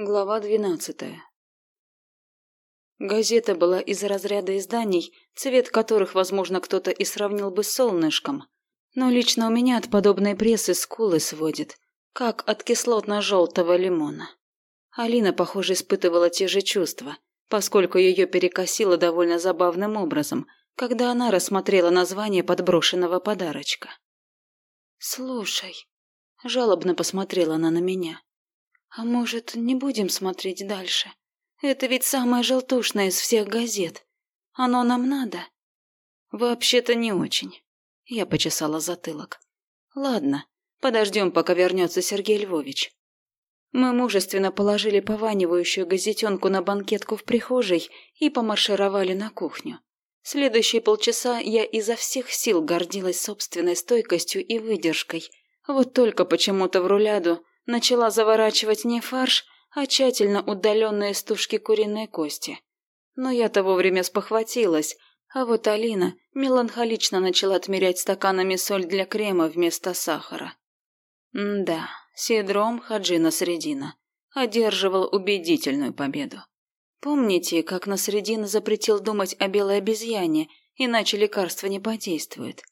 Глава двенадцатая. Газета была из разряда изданий, цвет которых, возможно, кто-то и сравнил бы с солнышком. Но лично у меня от подобной прессы скулы сводит, как от кислотно-желтого лимона. Алина, похоже, испытывала те же чувства, поскольку ее перекосило довольно забавным образом, когда она рассмотрела название подброшенного подарочка. «Слушай», – жалобно посмотрела она на меня, – а может, не будем смотреть дальше? Это ведь самое желтушное из всех газет. Оно нам надо? Вообще-то не очень. Я почесала затылок. Ладно, подождем, пока вернется Сергей Львович. Мы мужественно положили пованивающую газетенку на банкетку в прихожей и помаршировали на кухню. Следующие полчаса я изо всех сил гордилась собственной стойкостью и выдержкой. Вот только почему-то в руляду начала заворачивать не фарш, а тщательно удаленные из тушки куриной кости. Но я-то вовремя спохватилась, а вот Алина меланхолично начала отмерять стаканами соль для крема вместо сахара. Да, сидром Хаджина Средина одерживал убедительную победу. Помните, как на Средина запретил думать о белой обезьяне, иначе лекарство не подействует?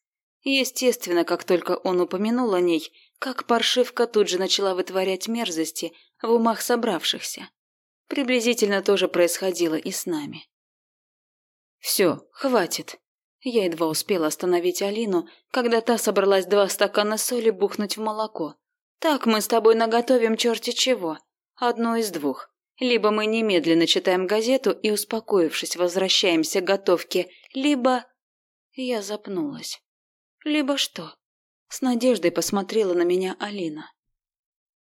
Естественно, как только он упомянул о ней, как паршивка тут же начала вытворять мерзости в умах собравшихся. Приблизительно то же происходило и с нами. «Все, хватит!» Я едва успела остановить Алину, когда та собралась два стакана соли бухнуть в молоко. «Так мы с тобой наготовим черти чего. Одно из двух. Либо мы немедленно читаем газету и, успокоившись, возвращаемся к готовке, либо...» Я запнулась. «Либо что?» С надеждой посмотрела на меня Алина.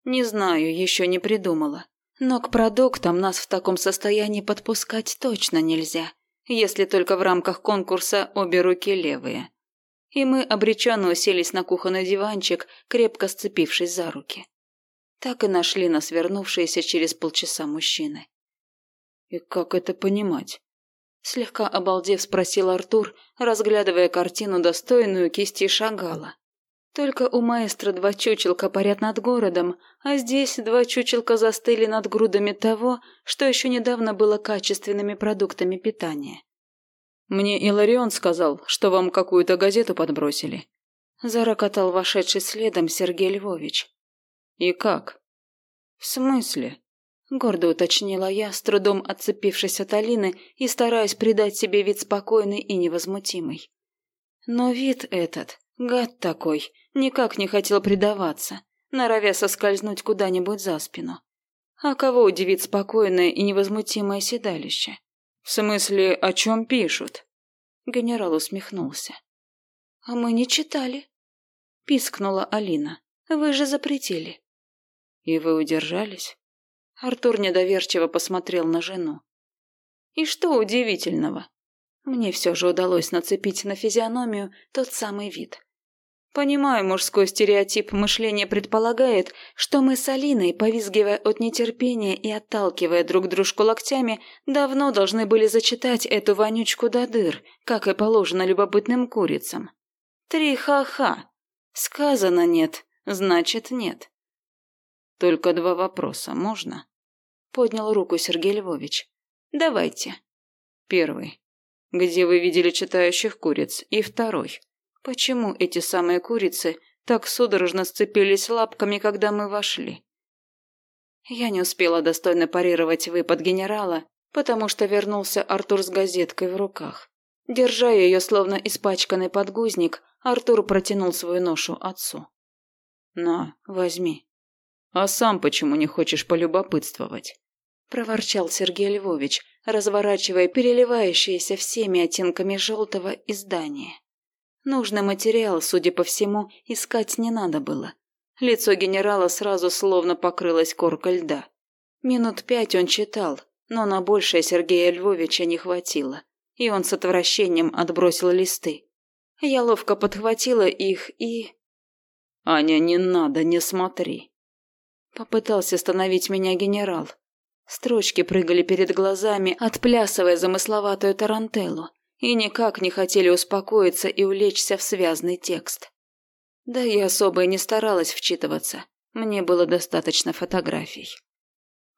Не знаю, еще не придумала. Но к продуктам нас в таком состоянии подпускать точно нельзя, если только в рамках конкурса обе руки левые. И мы обреченно уселись на кухонный диванчик, крепко сцепившись за руки. Так и нашли нас вернувшиеся через полчаса мужчины. «И как это понимать?» Слегка обалдев спросил Артур, разглядывая картину, достойную кисти Шагала. Только у маэстро два чучелка парят над городом, а здесь два чучелка застыли над грудами того, что еще недавно было качественными продуктами питания. «Мне Иларион сказал, что вам какую-то газету подбросили», – зарокотал вошедший следом Сергей Львович. «И как?» «В смысле?» – гордо уточнила я, с трудом отцепившись от Алины и стараясь придать себе вид спокойный и невозмутимый. Но вид этот, гад такой – Никак не хотел предаваться, норовя соскользнуть куда-нибудь за спину. А кого удивит спокойное и невозмутимое седалище? В смысле, о чем пишут? Генерал усмехнулся. А мы не читали. Пискнула Алина. Вы же запретили. И вы удержались? Артур недоверчиво посмотрел на жену. И что удивительного? Мне все же удалось нацепить на физиономию тот самый вид. Понимаю, мужской стереотип мышления предполагает, что мы с Алиной, повизгивая от нетерпения и отталкивая друг дружку локтями, давно должны были зачитать эту вонючку до дыр, как и положено любопытным курицам. Три ха-ха. Сказано нет, значит нет. Только два вопроса, можно? Поднял руку Сергей Львович. Давайте. Первый. Где вы видели читающих куриц? И второй. Почему эти самые курицы так судорожно сцепились лапками, когда мы вошли? Я не успела достойно парировать выпад генерала, потому что вернулся Артур с газеткой в руках. Держа ее словно испачканный подгузник, Артур протянул свою ношу отцу. «На, возьми». «А сам почему не хочешь полюбопытствовать?» Проворчал Сергей Львович, разворачивая переливающееся всеми оттенками желтого издание. Нужный материал, судя по всему, искать не надо было. Лицо генерала сразу словно покрылось коркой льда. Минут пять он читал, но на большее Сергея Львовича не хватило, и он с отвращением отбросил листы. Я ловко подхватила их и... «Аня, не надо, не смотри!» Попытался остановить меня генерал. Строчки прыгали перед глазами, отплясывая замысловатую тарантеллу и никак не хотели успокоиться и улечься в связный текст. Да я особо и не старалась вчитываться, мне было достаточно фотографий.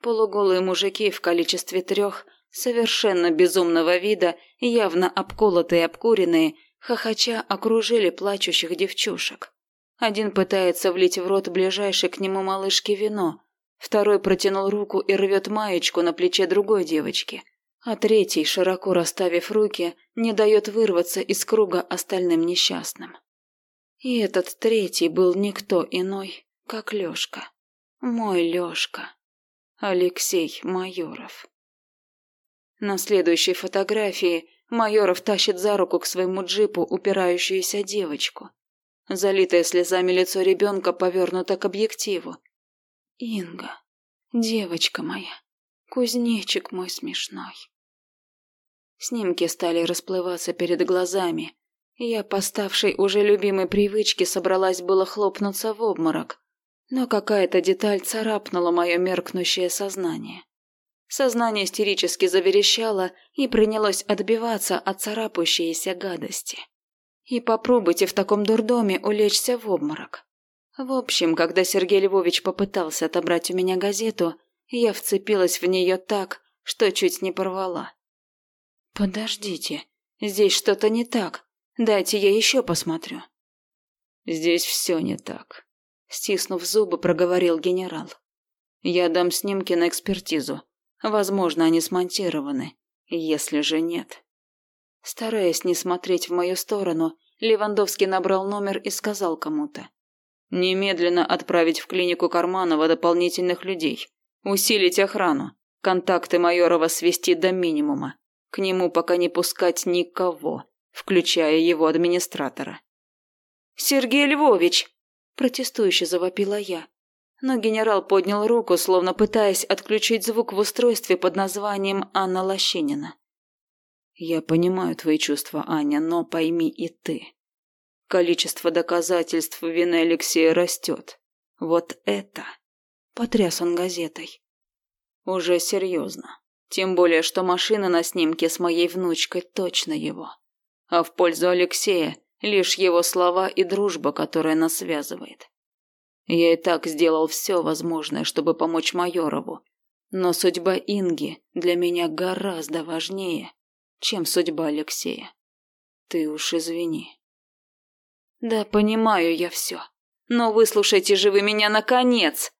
Полуголые мужики в количестве трех, совершенно безумного вида, явно обколотые и обкуренные, хохоча окружили плачущих девчушек. Один пытается влить в рот ближайшей к нему малышке вино, второй протянул руку и рвет маечку на плече другой девочки, а третий, широко расставив руки, не дает вырваться из круга остальным несчастным. И этот третий был никто иной, как Лёшка. Мой Лёшка. Алексей Майоров. На следующей фотографии Майоров тащит за руку к своему джипу упирающуюся девочку. Залитое слезами лицо ребенка повернуто к объективу. Инга, девочка моя, кузнечик мой смешной. Снимки стали расплываться перед глазами. Я, поставшей уже любимой привычке, собралась было хлопнуться в обморок, но какая-то деталь царапнула мое меркнущее сознание. Сознание истерически заверещало и принялось отбиваться от царапающейся гадости. И попробуйте в таком дурдоме улечься в обморок. В общем, когда Сергей Львович попытался отобрать у меня газету, я вцепилась в нее так, что чуть не порвала. «Подождите, здесь что-то не так. Дайте я еще посмотрю». «Здесь все не так», — стиснув зубы, проговорил генерал. «Я дам снимки на экспертизу. Возможно, они смонтированы. Если же нет...» Стараясь не смотреть в мою сторону, Левандовский набрал номер и сказал кому-то. «Немедленно отправить в клинику Карманова дополнительных людей. Усилить охрану. Контакты Майорова свести до минимума. К нему пока не пускать никого, включая его администратора». «Сергей Львович!» – протестующе завопила я. Но генерал поднял руку, словно пытаясь отключить звук в устройстве под названием Анна Лощинина. Я понимаю твои чувства, Аня, но пойми и ты. Количество доказательств вины Алексея растет. Вот это... Потряс он газетой. Уже серьезно. Тем более, что машина на снимке с моей внучкой точно его. А в пользу Алексея лишь его слова и дружба, которая нас связывает. Я и так сделал все возможное, чтобы помочь Майорову. Но судьба Инги для меня гораздо важнее, чем судьба Алексея. Ты уж извини. Да понимаю я все. Но выслушайте же вы меня наконец.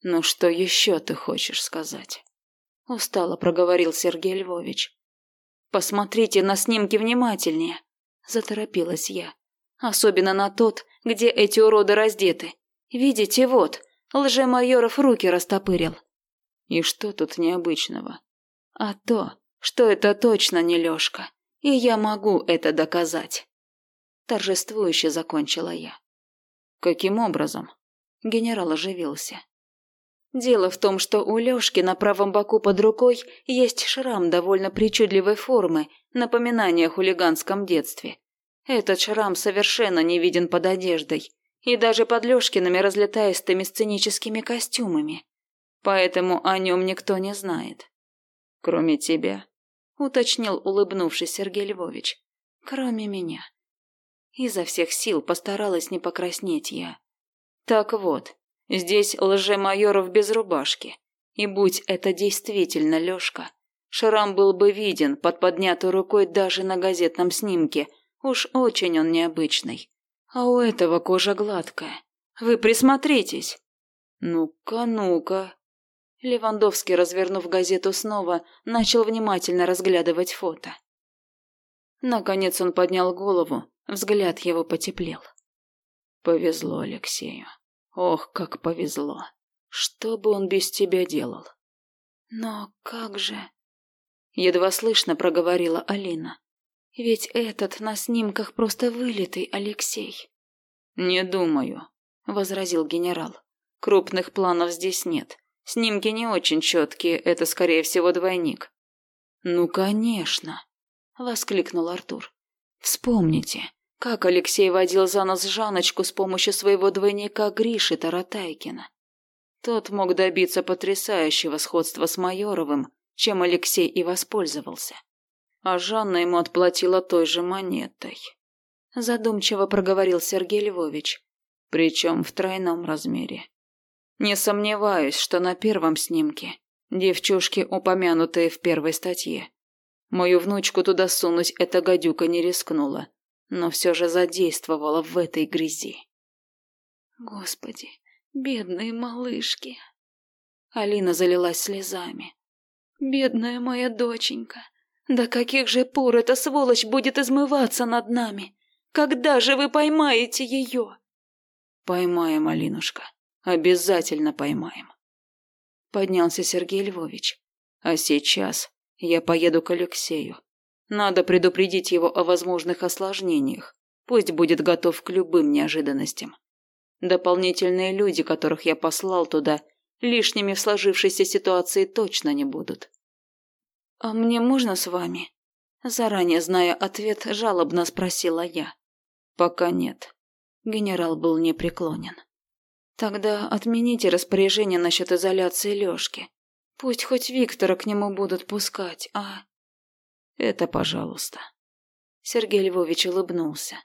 Ну что еще ты хочешь сказать? Устало проговорил Сергей Львович. Посмотрите на снимки внимательнее. Заторопилась я. Особенно на тот, где эти уроды раздеты. Видите, вот, лже-майоров руки растопырил. И что тут необычного? А то, что это точно не Лёшка, и я могу это доказать. Торжествующе закончила я. Каким образом? Генерал оживился. Дело в том, что у Лёшки на правом боку под рукой есть шрам довольно причудливой формы, напоминание о хулиганском детстве. Этот шрам совершенно не виден под одеждой, и даже под Лёшкиными разлетаистыми сценическими костюмами. Поэтому о нем никто не знает. Кроме тебя уточнил улыбнувшись Сергей Львович. Кроме меня. Изо всех сил постаралась не покраснеть я. Так вот, здесь лже-майоров без рубашки. И будь это действительно Лёшка, шрам был бы виден под поднятой рукой даже на газетном снимке. Уж очень он необычный. А у этого кожа гладкая. Вы присмотритесь. Ну-ка, ну-ка, Левандовский, развернув газету снова, начал внимательно разглядывать фото. Наконец он поднял голову, взгляд его потеплел. Повезло Алексею. Ох, как повезло. Что бы он без тебя делал? Но как же... Едва слышно проговорила Алина. Ведь этот на снимках просто вылитый Алексей. Не думаю, возразил генерал. Крупных планов здесь нет. Снимки не очень четкие, это, скорее всего, двойник. «Ну, конечно!» – воскликнул Артур. «Вспомните, как Алексей водил за нос Жаночку с помощью своего двойника Гриши Таратайкина. Тот мог добиться потрясающего сходства с Майоровым, чем Алексей и воспользовался. А Жанна ему отплатила той же монетой. Задумчиво проговорил Сергей Львович. Причем в тройном размере. Не сомневаюсь, что на первом снимке Девчушки, упомянутые в первой статье. Мою внучку туда сунуть эта гадюка не рискнула, но все же задействовала в этой грязи. Господи, бедные малышки. Алина залилась слезами. Бедная моя доченька. До каких же пор эта сволочь будет измываться над нами? Когда же вы поймаете ее? Поймаем, Алинушка. Обязательно поймаем. Поднялся Сергей Львович. А сейчас я поеду к Алексею. Надо предупредить его о возможных осложнениях. Пусть будет готов к любым неожиданностям. Дополнительные люди, которых я послал туда, лишними в сложившейся ситуации точно не будут. «А мне можно с вами?» Заранее зная ответ, жалобно спросила я. «Пока нет». Генерал был непреклонен. «Тогда отмените распоряжение насчет изоляции Лёшки. Пусть хоть Виктора к нему будут пускать, а...» «Это пожалуйста». Сергей Львович улыбнулся.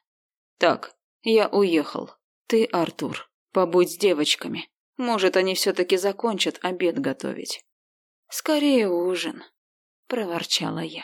«Так, я уехал. Ты, Артур, побудь с девочками. Может, они все-таки закончат обед готовить». «Скорее ужин», – проворчала я.